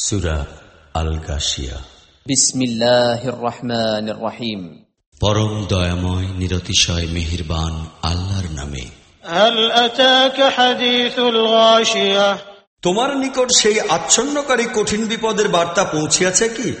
সুরা আল গাশিয়া বিসমিল্লাহ রহিম পরম দয়াময় নিরতিশয় মেহিরবান আল্লাহর নামে। তোমার নিকট সেই আচ্ছন্নকারী কঠিন বিপদের বার্তা পৌঁছিয়াছে কি?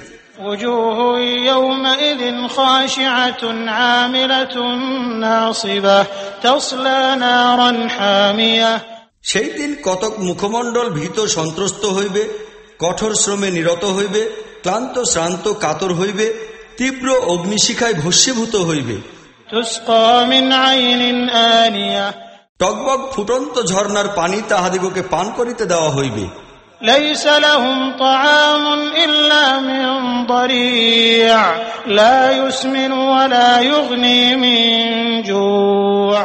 সেই দিন কতক মুখমণ্ডল ভীত সন্ত্রস্ত হইবে? কঠোর শ্রমে নিরত হইবে ক্লান্ত শ্রান্ত কাতর হইবে তীব্র অগ্নিশিখায় ভস্মীভূত হইবে تسقى من عين آنية টকবক ফুটন্ত ঝর্ণার পানি তাহাদিগকে পান করিতে দেওয়া হইবে ليس لهم طعام إلا من ضريع لا يسمن ولا يغني من جوع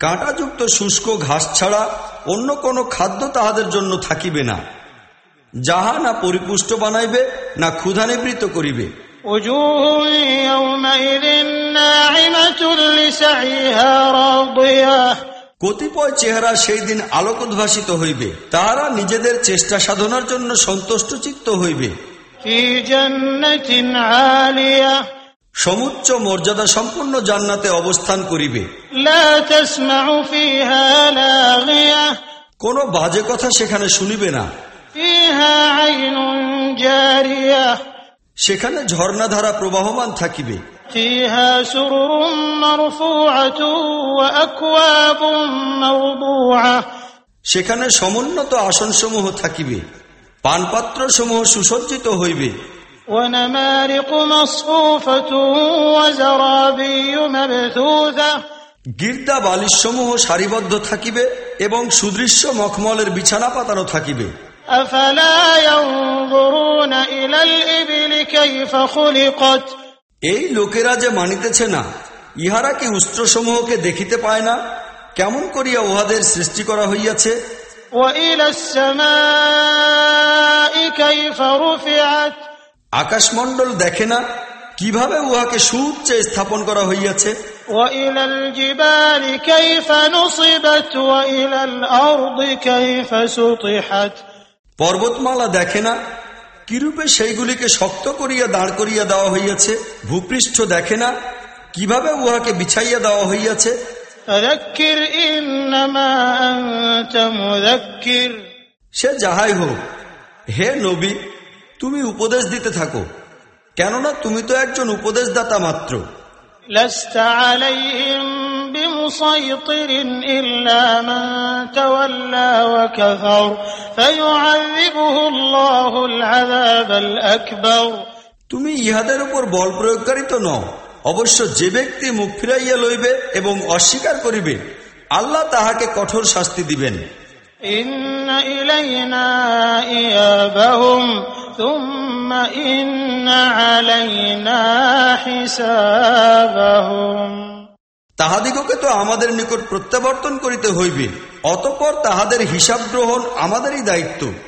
কাঁটাযুক্ত শুষ্ক ঘাস ছাড়া অন্য কোনো খাদ্য তাহাদের জন্য থাকিবে না যাহা না পরিপুষ্ট বানাইবে না ক্ষুধা নিবৃত করিবে কতিপয় চেহারা সেই দিন আলোকোদ্ভাসিত হইবে। তারা নিজেদের চেষ্টা সাধনার জন্য সন্তুষ্ট চিত্ত হইবে সমুচ্চ মর্যাদা সম্পূর্ণ জান্নাতে অবস্থান করিবে। কোন বাজে কথা সেখানে শুনিবে না। সেখানে ঝর্ণাধারা প্রবাহমান থাকিবে। সেখানে সমুন্নত আসনসমূহ থাকিবে। পানপাত্র সমূহ সুসজ্জিত হইবে। গির্দা বালিশ সমূহ সারিবদ্ধ থাকিবে এবং সুদৃশ্য মখমলের বিছানা পাতানো থাকিবে। এই লোকেরা যে মানিতেছে না ইহারা কি উষ্ট্রসমূহকে দেখিতে পায় না? কেমন করিয়া উহাদের সৃষ্টি করা হইয়াছে? আকাশমণ্ডল দেখে না কীভাবে উহাকে সুউচ্চে স্থাপন করা হইয়াছে? ওয়া পর্বতমালা দেখে না? কিরূপে সেইগুলিকে শক্ত করিয়া দাঁড় করিয়া দেওয়া হইয়াছে? ভূপৃষ্ঠ দেখে না? কীভাবে উহাকে বিছাইয়া দেওয়া হইয়াছে? সে যাহাই হোক হে নবী তুমি উপদেশ দিতে থাকো কেননা তুমি তো একজন উপদেশদাতা মাত্র। লস্তা আলাইহিম بمسيطر إلا من تولى وكفر فيعذبه الله العذاب الأكبر তুমি ইহাদের উপর বল প্রয়োগকারী তো নও অবশ্য যে ব্যক্তি মুখ ফিরাইয়া লইবে এবং অস্বীকার করিবে আল্লাহ তাহাকে কঠোর শাস্তি দিবেন إن তাহাদিগকে তো আমাদের নিকট প্রত্যাবর্তন করিতে হইবে অতপর তাহাদের হিসাব গ্রহণ আমাদেরই দায়িত্ব।